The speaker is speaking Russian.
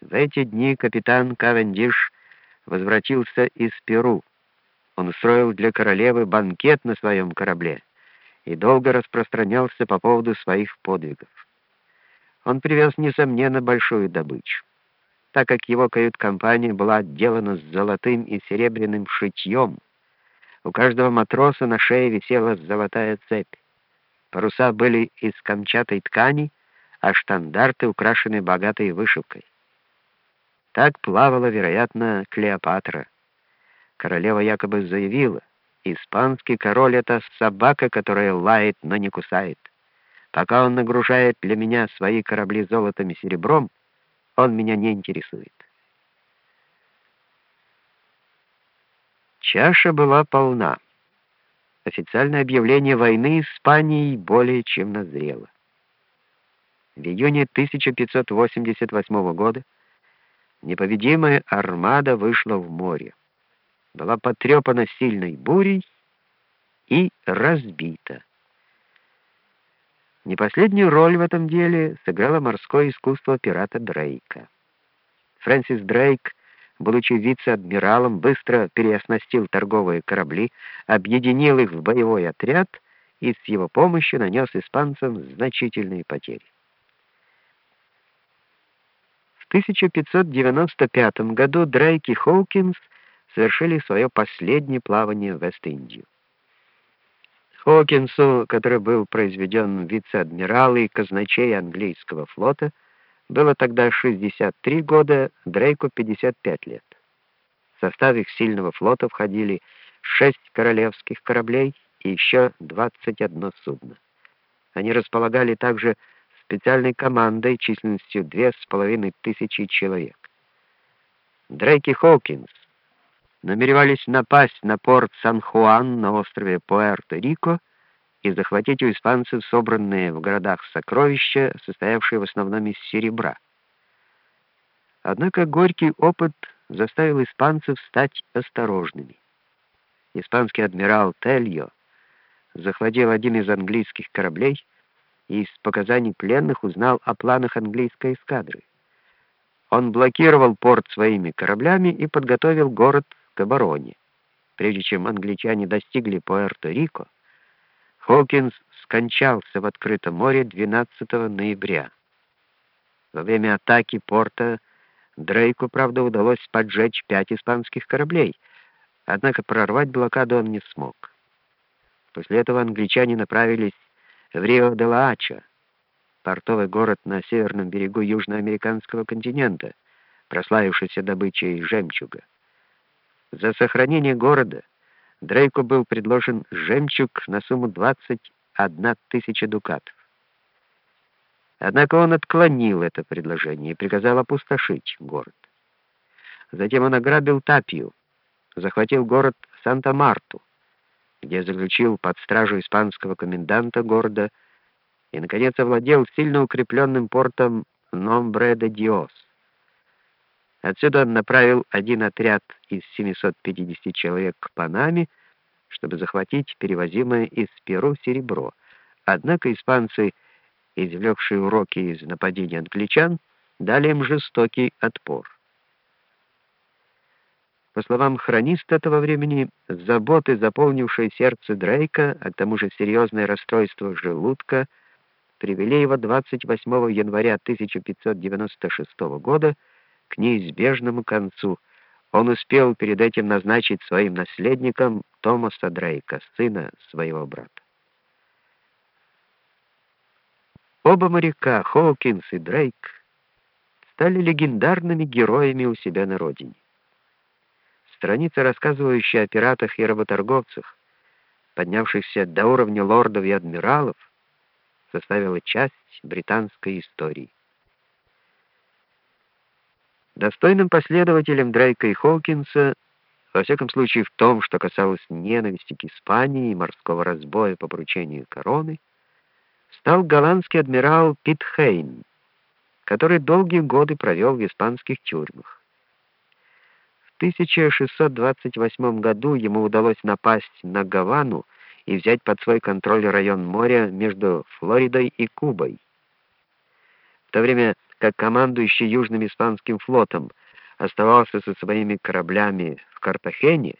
В эти дни капитан Кавендиш возвратился из Перу. Он устроил для королевы банкет на своем корабле и долго распространялся по поводу своих подвигов. Он привез, несомненно, большую добычу. Так как его кают-компания была отделана с золотым и серебряным шитьем, у каждого матроса на шее висела золотая цепь. Паруса были из камчатой ткани, а штандарты украшены богатой вышивкой. Так плавала, вероятно, Клеопатра. Королева якобы заявила, испанский король — это собака, которая лает, но не кусает. Пока он нагружает для меня свои корабли золотом и серебром, он меня не интересует. Чаша была полна. Официальное объявление войны Испании более чем назрело. В июне 1588 года непобедимая армада вышла в море, была потрепана сильной бурей и разбита. Не последнюю роль в этом деле сыграло морское искусство пирата Дрейка. Фрэнсис Дрейк, будучи вице-адмиралом, быстро переоснастил торговые корабли, объединил их в боевой отряд и с его помощью нанес испанцам значительные потери. В 1595 году Дрейк и Хоукинс совершили свое последнее плавание в Вест-Индию. Хокинсу, который был произведен вице-адмирал и казначей английского флота, было тогда 63 года, Дрейку 55 лет. В состав их сильного флота входили 6 королевских кораблей и еще 21 судно. Они располагали также специальной командой численностью две с половиной тысячи человек. Дрейк и Хокинс намеревались напасть на порт Сан-Хуан на острове Пуэрто-Рико и захватить у испанцев собранные в городах сокровища, состоявшие в основном из серебра. Однако горький опыт заставил испанцев стать осторожными. Испанский адмирал Тельо захватил один из английских кораблей и из показаний пленных узнал о планах английской эскадры. Он блокировал порт своими кораблями и подготовил город к обороне. Прежде чем англичане достигли Пуэрто-Рико, Хокинс скончался в открытом море 12 ноября. Во время атаки порта Дрейку, правда, удалось поджечь пять испанских кораблей, однако прорвать блокаду он не смог. После этого англичане направились в Рио-де-Ла-Ача, портовый город на северном берегу южноамериканского континента, прославившийся добычей жемчуга. За сохранение города Дрейку был предложен жемчуг на сумму 21 тысяча дукатов. Однако он отклонил это предложение и приказал опустошить город. Затем он ограбил Тапию, захватил город Санта-Марту, где заключил под стражу испанского коменданта города и, наконец, овладел сильно укрепленным портом Номбре-де-Диос. Отсюда он направил один отряд из 750 человек к Панаме, чтобы захватить перевозимое из Перу серебро. Однако испанцы, извлекшие уроки из нападения англичан, дали им жестокий отпор. По словам хрониста этого времени, заботы, заполнившие сердце Дрейка, а к тому же серьезное расстройство желудка, привели его 28 января 1596 года к неизбежному концу. Он успел перед этим назначить своим наследником Томаса Дрейка, сына своего брата. Оба моряка, Хоукинс и Дрейк, стали легендарными героями у себя на родине. Страница, рассказывающая о пиратах и работорговцах, поднявшихся до уровня лордов и адмиралов, составила часть британской истории. Достойным последователем Дрейка и Хокинса, во всяком случае в том, что касалось ненависти к Испании и морского разбоя по поручению короны, стал голландский адмирал Пит Хейн, который долгие годы провел в испанских тюрьмах. В 1628 году ему удалось напасть на Гавану и взять под свой контроль район моря между Флоридой и Кубой. В то время как командующий Южным испанским флотом оставался со своими кораблями в Картахене,